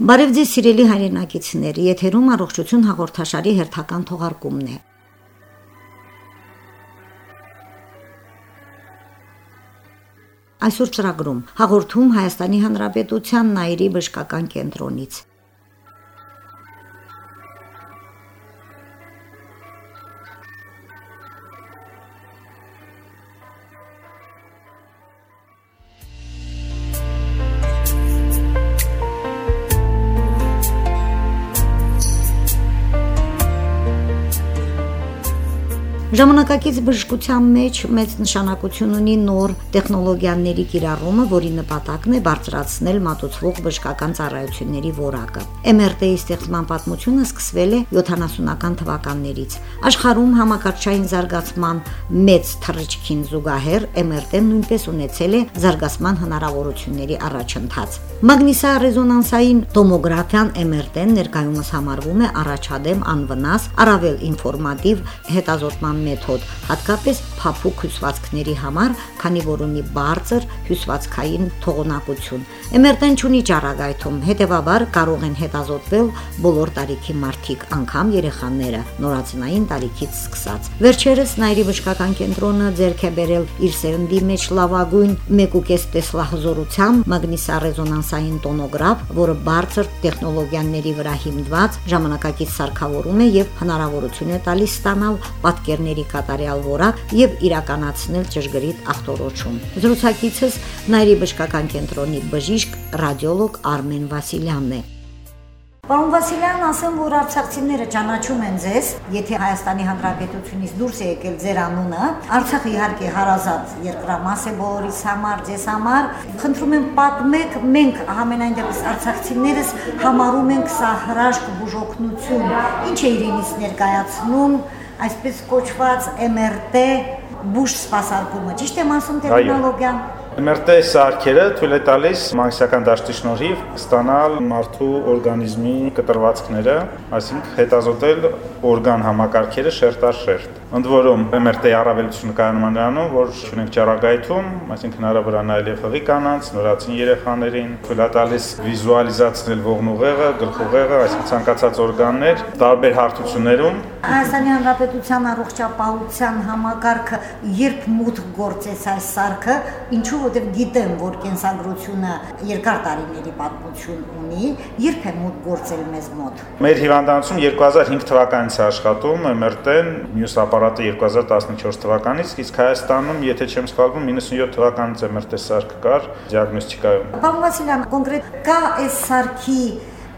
Բարև ձեզ սիրելի հայրենակիցներ, եթերում առողջություն հաղորդաշարի հերթական թողարկումն է։ Այսօր ծրագրում հաղորդում Հայաստանի Հանրապետության Նայիրի բժշկական կենտրոնից Ժամանակակից բժշկության մեջ մեծ նշանակություն ունի նոր տեխնոլոգիաների կիրառումը, որի նպատակն է բարձրացնել մատուցվող բժշկական ծառայությունների որակը։ MRT-ի ստեղծման պատմությունը սկսվել է 70-ական թվականներից։ Աշխարհում համակարգչային զարգացման մեծ թռիչքին զուգահեռ MRT-ն նույնպես ունեցել է զարգացման հնարավորությունների առաջընթաց։ Մագնիսառեզոնանսային տոմոգրաֆիան MRT-ն ներկայումս համարվում է առաջադեմ անվնաս, առավել ինֆորմատիվ հետազոտման մեթոդ, հատկապես փափուկ հյուսվածքների համար, քանի որ ունի բարձր հյուսվածքային թողունակություն։ MRT-ն ունի ճառագայթում, հետևաբար կարող են հետազոտվել բոլոր տարիքի մարդիկ, անգամ երեխաները, նորածնային տարիքից սկսած։ Վերջերս Նայրի բժշկական կենտրոնը ձեռք է բերել իր սերնդի մեջ լավագույն 1.5 տեսլահզորությամբ մագնիսառեզոնանսային տոնոգրաֆ, որը բարձր տեխնոլոգիաների վրա հիմնված ժամանակակից սարքավորում է եւ հնարավորություն է տալիս ստանալ պատկերների ծրագրերի կատարյալ որակ եւ իրականացնել ճշգրիտ ախտորոշում։ Զրուցակիցս Նայրի բժշկական կենտրոնի բժիշկ ռադիոլոգ Արմեն Վասիլյանն է։ Պարոն Վասիլյան, ասեմ, որ արցախցիները ճանաչում են ձեզ, եթե Հայաստանի Հանրապետությունից դուրս է եկել ձեր անունը։ Արցախը իհարկե հարազատ երկրամաս է բոլորիս համար, ձեզ համար։ Խնդրում եմ պատմեք, մենք համենայն դեպս արցախցիներս համարում ենք սա հրաշք բուժօգնություն։ Ինչ է իրենից ներկայացնում այսպես կոչված MRT բուժ սպասարկումը։ Ճիշտ եմ ասում տերմինոլոգիան։ MRT սարքերը թույլ է տալիս մագնիսական դաշտի շնորհիվ ստանալ մարդու օրգանիզմի կտրվածքները, այսինքն հետազոտել օրգան համակարգերը շերտ առ շերտ։ Ընդ որում MRT-ի առավելությունը կայանում է նրանում, որ ունենք ճառագայթում, այսինքն հնարավոր է նայել հղի կանանց, նորածին երեխաներին, թույլ է տալիս վիզուալիզացնել ողնուղեղը, գլխուղեղը, այսինքն ցանկացած օրգաններ տարբեր հարթություններում։ Հայաստանի Հանրապետության առողջապահության համակարգը երբ մուտք գործեց այս սարքը, ինչու որովհետև գիտեմ, որ կենսագրությունը երկար տարիների պատմություն ունի, երբ է մոտ գործել մեզ մոտ։ Մեր հիվանդանոցում 2005 թվականից է աշխատում, MRT-ն, մյուս ապարատը 2014 թվականից, իսկ Հայաստանում, եթե չեմ սխալվում, 97 թվականից MRT սարքը կար դիագնոստիկայում։ Պարոն Վասիլյան, կոնկրետ կա այս սարքի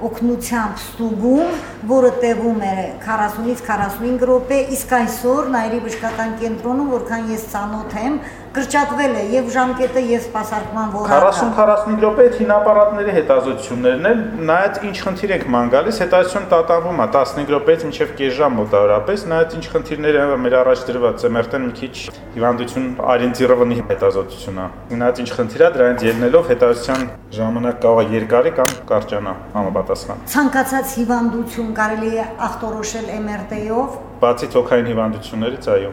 օգնությամբ ստուգում, որը տևում է 40-ից 45 րոպե, իսկ այսօր Նայրի բժշկական կենտրոնում, որքան ես ցանոթ եմ, կրճատվել է եւ ժամկետը եւ սպասարկման որակը 40-45 րոպե այդ հին ապարատների հետազոտություններն են նայած ինչ խնդիր եք ման գալիս հետազոտություն տատանվում է 15 րոպեից մինչեւ կես ժամ մոտավորապես նայած ինչ խնդիրներ են մեր առաջ դրված MRT-ն մի քիչ հիվանդություն արինտիրովնի հետազոտությունն է նայած ինչ խնդիր է դրանից ելնելով հետազոտության ժամանակ կարող է երկարի կամ կարճանա համապատասխան ցանկացած հիվանդություն կարելի է ախտորոշել MRT-ով բացի թոքային հիվանդություններից այո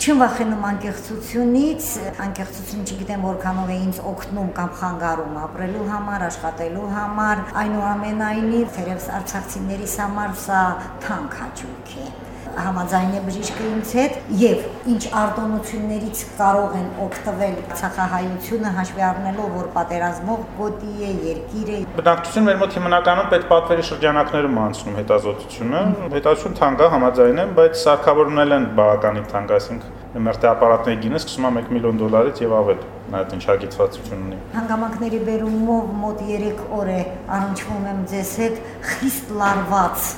Չեմ վախենում անկեղծությունից, անկեղծություն չգիտեմ որքանով է ինձ օգնում կամ խանգարում ապրելու համար, աշխատելու համար, այնուամենայնիվ թերևս արցախցիներիս համար սա թանկ հաճույք է համաձայն է բժիշկը ինձ հետ եւ ինչ արտոնություններից կարող են օգտվել ցախահայությունը հաշվի առնելով որ պատերազմող գոտի է, երկիր է։ Բնակչություն մեր մոտ հիմնականում պետպատվերի շրջանակներում անցնում հետազոտությունը, հետազոտություն թանկ է համաձայն եմ, բայց սարքավորումներ են բավականին թանկ, այսինքն MRT ապարատների գինը սկսում է 1 միլիոն դոլարից եւ ավել։ այդ ինչագիտվածություն ունի։ Հանգամանքների բերումով մոտ 3 օր է առնչվում եմ ձեզ հետ խիստ լարված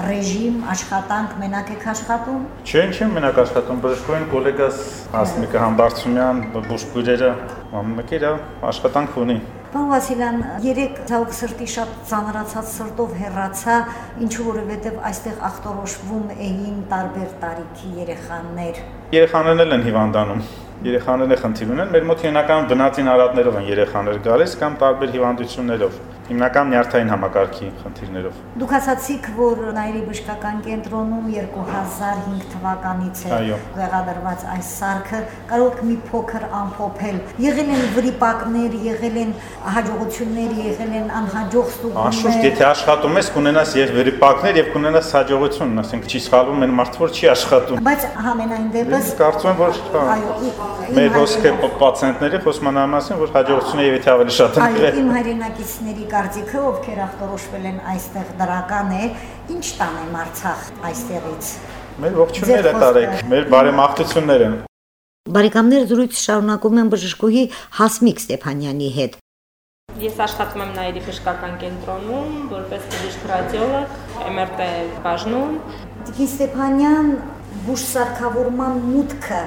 ռեժիմ, աշխատանք մենակ եք աշխատում։ Չէ, չեմ մենակ աշխատում, բժշկային գոլեգաս Հասմիկը Համբարձումյան, բուժքույրերը, իր աշխատանք ունի։ Պարոն Վասիլյան, երեք ցավոք սրտի շատ ծանրացած սրտով հեռացա, ինչու որովհետև այստեղ ախտորոշվում էին տարբեր տարիքի երեխաներ։ Երեխաներն էլ են հիվանդանում երեխաները խնդիր ունեն։ Մեր մոտ հիմնականում բնածին արատներով են երեխաներ գալիս կամ տարբեր հիվանդություններով հիմնական նյարդային համակարգի խնդիրներով։ Դուք ասացիք, որ Նայիրի բժշկական կենտրոնում 2005 թվականից է վերադրված այս սարքը, կարող եք մի փոքր ամփոփել։ Եղել են վրիպակներ, եղել են հաջողություններ, եղել են անհաջող ստուգումներ։ Անշուշտ, եթե աշխատում ես, կունենաս եւ վրիպակներ եւ կունենաս հաջողություն, ասենք չի սխալվում, այն մարդը որ չի աշխատում։ Բայց համենայն դեպս կարծում եմ, որ այո, մեր ոսկե պացիենտների խոսում են ամասին, որ հաջողությունը եւ եթե ավելի շատ են։ Այո, իմ հայրենակիցների կարծիքը, ովքեր ախտորոշվել են այստեղ դրական է, ինչ տանեմ Արցախ այստեղից։ Մեր ողջունները տարեք, մեր բարեմաղթությունները։ Բարեկամներ զրույց շարունակում են բժշկուհի Հասմիկ Ստեփանյանի հետ։ Ես աշխատում եմ Նայիրի բժշկական կենտրոնում որպես բժիշկ ռադիոլոգ, MRT բաժնում։ Տիկին Ստեփանյան բուժսարքավորման մուտքը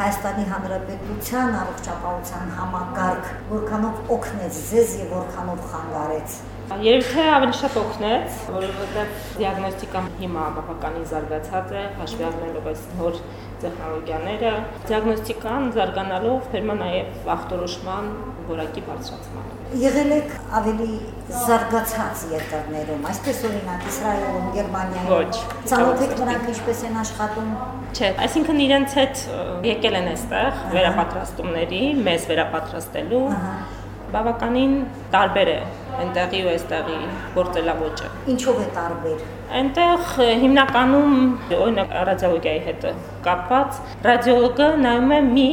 Հայաստանի Հանրապետության առողջապահության համակարգ որքանով օգնեց ձեզ եւ որքանով խանգարեց։ Երբ թե ավելի շատ օգնեց, որովհետեւ դիագնոստիկան հիմա բավականին զարգացած է, հաշվի առնելով այս նոր տեխնոլոգիաները, դիագնոստիկան զարգանալով ֆերմա նաև ախտորոշման որակի բարձրացման։ Եղել եք ավելի զարգացած երկրներում, այսպես օրինակ Իսրայելում, Գերմանիայում։ Ոչ։ Ցանոթ եք նրանք ինչպես են աշխատում։ Չէ, այսինքն իրենց հետ եկել են այստեղ վերապատրաստումների, մեզ վերապատրաստելու։ Ահա բավականին տարբեր է այնտեղի ու այստեղի գործելավոճը։ Ինչով է տարբեր։ Այնտեղ հիմնականում օրինակ ռադիոլոգիայի հետ կապված ռադիոլոգը նայում է մի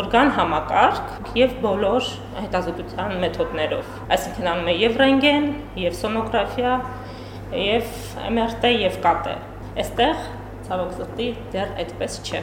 օրգան համակարգ եւ բոլոր հետազոտության մեթոդներով։ Այսինքն անում է եւ ռենտգեն, եւ սոնոգրաֆիա, եւ MRT եւ ԿՏ։ Այստեղ ցավոք սրտի դեռ այդպես չէ։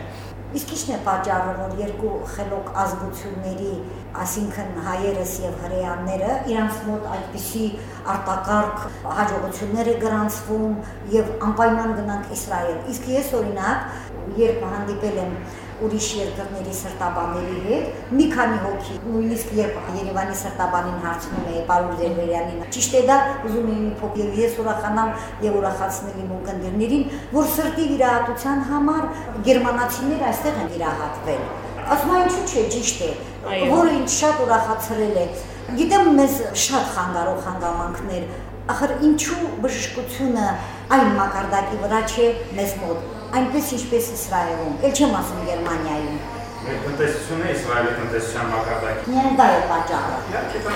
Իսկ ի՞նչն է պատճառը, որ երկու խելոք ազգությունների, այսինքն հայերս եւ հրեաները, իրանց մոտ այդպիսի արտակարգ հաջողություններ է գրանցվում եւ անպայման գնանք Իսրայել։ Իսկ ես օրինակ, երբ հանդիպել եմ ուրիշ երկրների սրտաբանների հետ մի քանի հոգի նույնիսկ երբ Երևանի սրտաբանին հարցնում էի Պարուլ Դերբերյանին ճիշտ է դա ուզում մի փոքր ես ուրախանամ եւ ուրախացնել իմ ունկնդիրներին որ սրտի վիրահատության համար գերմանացիներ այստեղ են վիրահատվել ասում են ինչու՞ չէ ճիշտ է որը ինձ շատ ուրախացրել է գիտեմ մեզ շատ խանգարող հանգամանքներ ախր ինչու բժշկությունը այն մակարդակի վրա չէ մեզ մոտ այնպես ինչպես Իսրայելում, ել չեմ ասում Գերմանիայում։ Մեր տնտեսությունը Իսրայելի տնտեսության մակարդակի։ Միայն դա է պատճառը։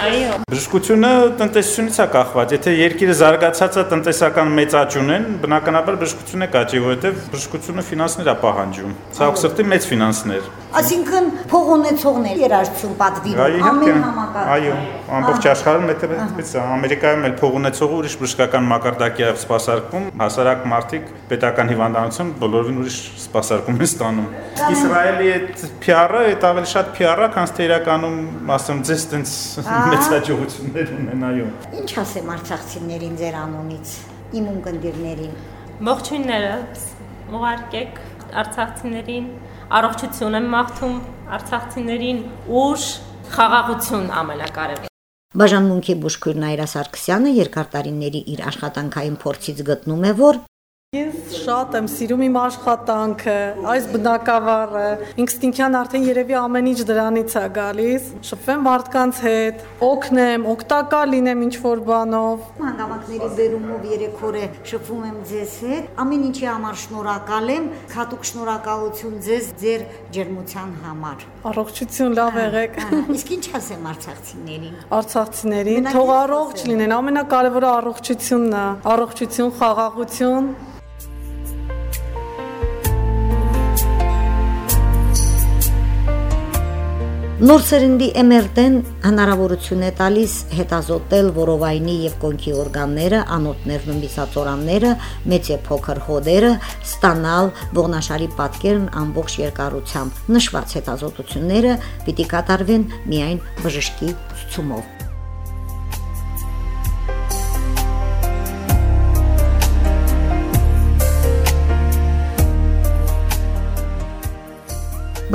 Այո։ Բժշկությունը տնտեսությունից է կախված։ Եթե երկիրը զարգացած է տնտեսական մեծ աճ ունեն, բնականաբար բժշկությունը կաճի, որովհետև բժշկությունը ֆինանսներ է պահանջում։ Ցավոք սրտի մեծ ֆինանսներ։ Այսինքն փող ունեցողներ երաժշտություն պատվիրում ամեն համակարգ։ Այո, ամբողջ աշխարհում այդպես է։ Ամերիկայում էլ փող ունեցողը ուրիշ բժշկական մակարդակի է սպասարկում, հասարակ մարդիկ պետական հիվանդանոցում բոլորին ուրիշ սպասարկում են ստանում։ Իսրայելի այդ PR-ը, այդ ավելի շատ PR-ը, քան թե իրականում, ասեմ, ձեզ տենց մեծ հաջողություններ ունեն, այո։ Ինչ ասեմ արցախցիներին ձեր անունից, իմ ունկնդիրներին։ Ողջույններս, ուղարկեք արցախցիներին առողջություն եմ մաղթում արցախցիներին, ուժ, խաղաղություն ամենակարևորը։ Բաժանմունքի բուժքույր Նայրա Սարգսյանը երկար տարիների իր աշխատանքային փորձից գտնում է, որ Ես շատ եմ սիրում իմ աշխատանքը, այս բնակավարը։ Ինստինկտիան արդեն երևի ամեն ինչ դրանից է գալիս։ Շփվեմ մարդկանց հետ, օգնեմ, օգտակար լինեմ ինչ որ բանով։ Հանգամանքների բերումով երեք օր է շփվում եմ ձեզ հետ։ Ամեն ինչի համար շնորհակալ եմ։ Խատուկ շնորհակալություն ձեզ ձեր ջերմության համար։ Առողջություն, լավ եղեք։ Իսկ ինչ ասեմ արցախցիներին։ Արցախցիներին թող առողջ լինեն։ Ամենակարևորը առողջությունն է։ Առողջություն, խաղաղություն Նոր սերնդի MRT-ն հնարավորություն է տալիս հետազոտել որովայնի եւ կոնքի օրգանները, անոթներն ու միսածորանները, մեծ եւ փոքր հոդերը, ստանալ ողնաշարի պատկերն ամբողջ երկարությամբ։ Նշված հետազոտությունները պիտի կատարվեն միայն բժշկի ցուցումով։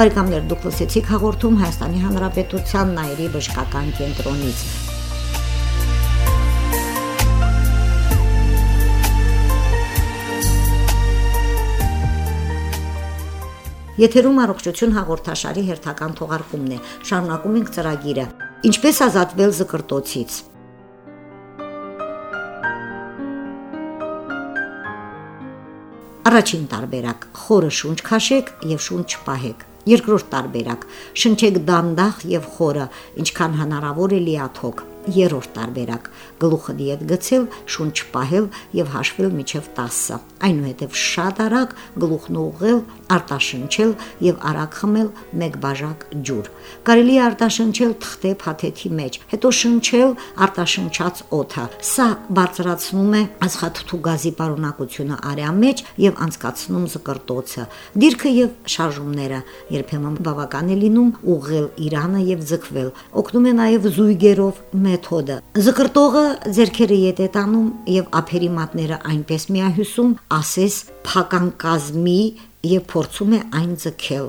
Բարեկամներ, դուք լսեցիք հաղորդում Հայաստանի Հանրապետության Նայերի բժշկական կենտրոնից։ Եթերում առողջություն հաղորդաշարի հերթական թողարկումն է։ Շարունակում ենք ծրագիրը։ Ինչպես ազատվել զկրտոցից։ Առաջին տարբերակ՝ խորը շունչ քաշեք եւ շունչ չպահեք։ Երկրորդ տարբերակ՝ շնչեք դանդաղ եւ խորը, ինչքան հնարավոր է լիաթոք։ Երրորդ տարբերակ՝ գլուխը դիետ գցել, շունչ պահել եւ հաշվել միջև 10-ը։ Այնուհետև շատ արագ գլուխն ուղղել, արտաշնչել եւ արագ խմել 1 բաժակ ջուր։ Կարելի է արտաշնչել թղթե փաթեթի մեջ, հետո շնչել արտաշնչած օդը։ Սա բարձրացնում է ածխաթթու գազի պարունակությունը արյան մեջ եւ անցկացնում զկրտոցը։ Դիրքը եւ շարժումները երբեմն բավական է լինում ուղղել Իրանը եւ ձգվել։ Օգնում է նաեւ զույգերով մեթոդը։ Զկրտողը ձերքերը ետ է տանում եւ ափերի մատները այնպես միահյուսում, ասես փական կազմի եւ փորձում է այն ձգել։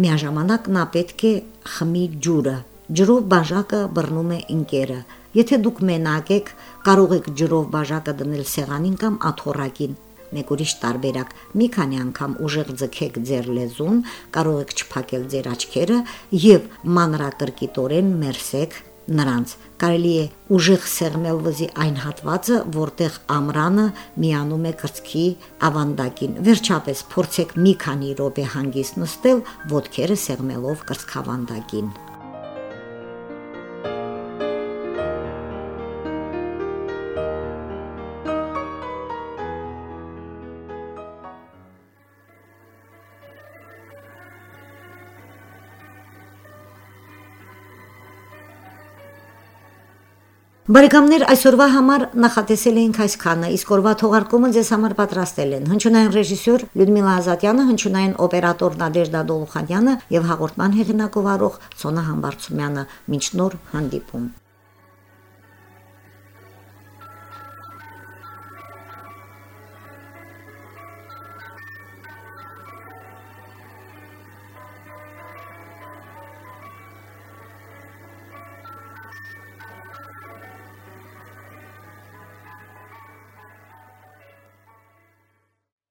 Միաժամանակ նա պետք է խմի ջուրը։ Ջրով բաժակը բռնում է ինկերը։ Եթե դուք մենակ եք, կարող եք ջրով բաժակը դնել սեղանին կամ աթոռակին մեկ ուրիշ տարբերակ. Մի քանի անգամ ուժեղ ձգեք ձեր լեզուն, կարող եք չփակել ձեր աչքերը եւ մանրակրկիտորեն մերսեք նրանց կարելի է ուժեղ սեղմել վզի այն հատվածը, որտեղ ամրանը միանում է կրծքի ավանդակին։ Վերջապես փորձեք մի քանի րոպե հանգիստ նստել, ոտքերը սեղմելով կրծքավանդակին։ Բարեկամներ այսօրվա համար նախատեսել էինք այսքանը, իսկ օրվա թողարկումը ձեզ համար պատրաստել են հնչյունային ռեժիսոր Լյուդմիլա Ազատյանը, հնչյունային օպերատոր Նադեժդա Դոլուխանյանը եւ հաղորդման հեղինակ ով Սոնա Համբարձումյանը։ Մինչ նոր հանդիպում։